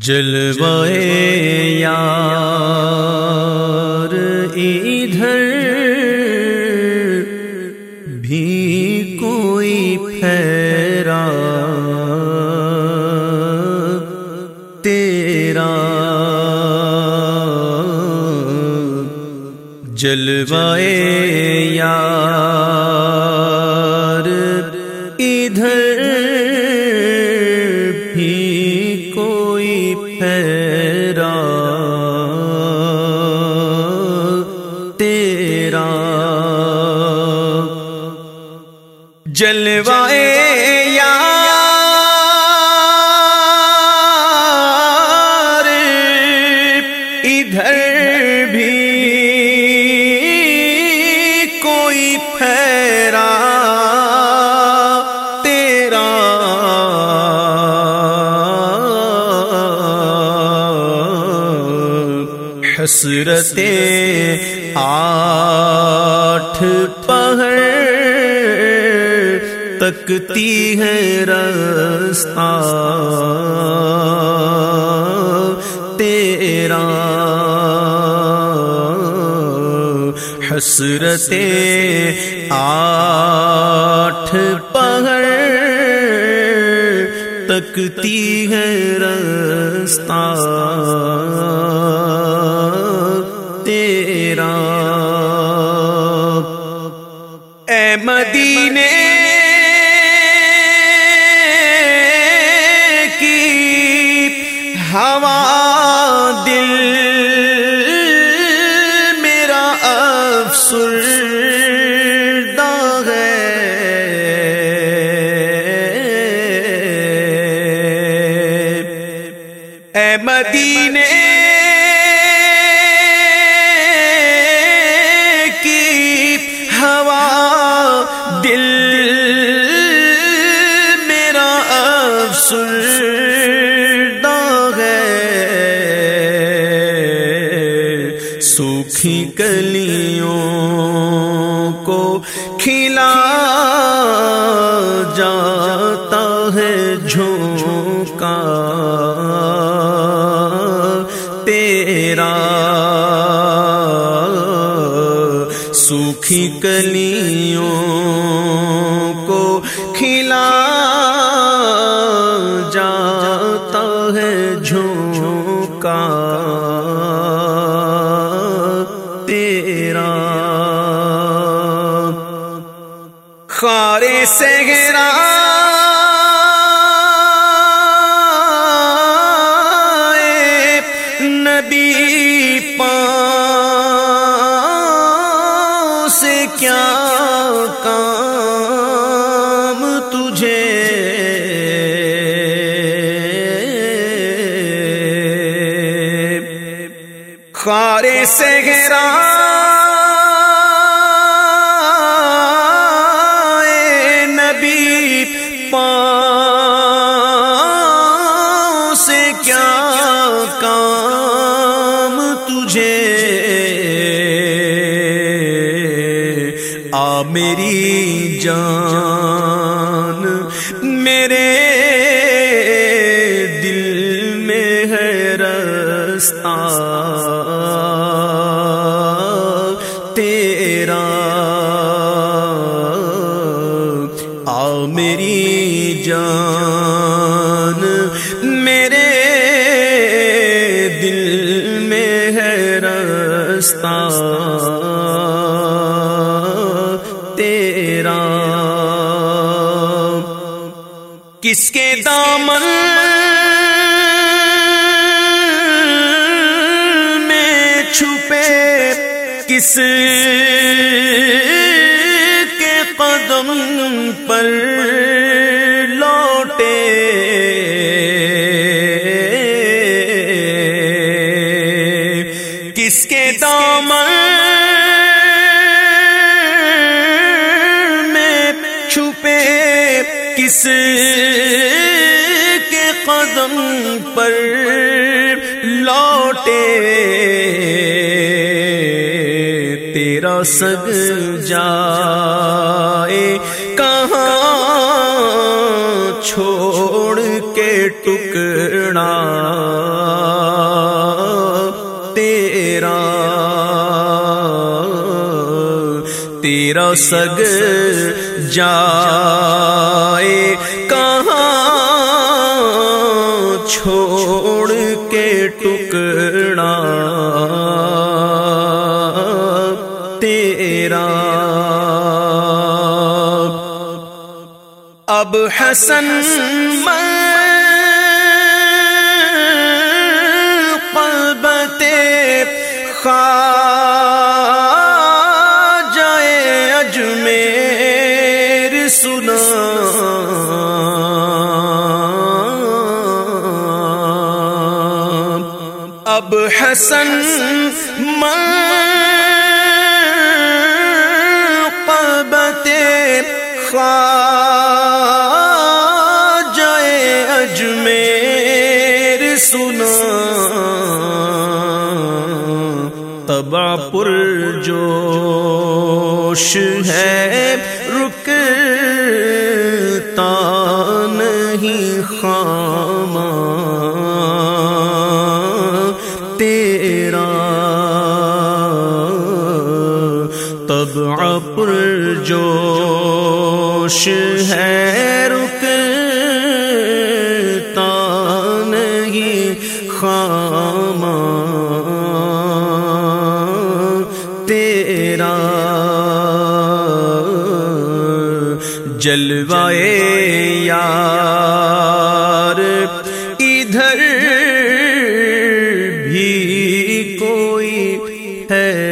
جلوائے یار ادھر بھی کوئی پھیرا تیرا جلوائے یار ادھر جلوائے یار۔ ادھر بھی کوئی پھیرا تیرا۔ حسرت آٹھ پہر تکتی ہے رستہ تیرا حسرت آٹھ پہر تکتی ہے رستہ ہوا دل میرا افسر اے مدینے کی ہوا دل میرا افسر کلیوں کو کھلا جاتا ہے جھونکا۔ تیرا سوکھی کلیوں کو کھلا خارے سے گرا نبی پا سے کیا کام تجھے خارے سے گرا کیا کام تجھے؟ آ میری جان، میرے دل میں ہے رستہ۔ تیرا آ میری جان، میرے رستہ تیرا۔ کس کے دامن میں چھپے؟ کس کے قدم پر کس کے قدم پر لوٹے تیرا سگ جائے؟ کہاں چھوڑ کے ٹکڑا؟ تیرا سگ جائے کہاں چھوڑ کے ٹکڑا؟ تیرا۔ اب حسن پلبتے خا اب حسن پبتے خا جائے اجمیر سنا تبا پر جوش ہے رک طبع پر جوش ہے رکتا نہیں خام تیرا جلوائے یار ادھر بھی کوئی ہے۔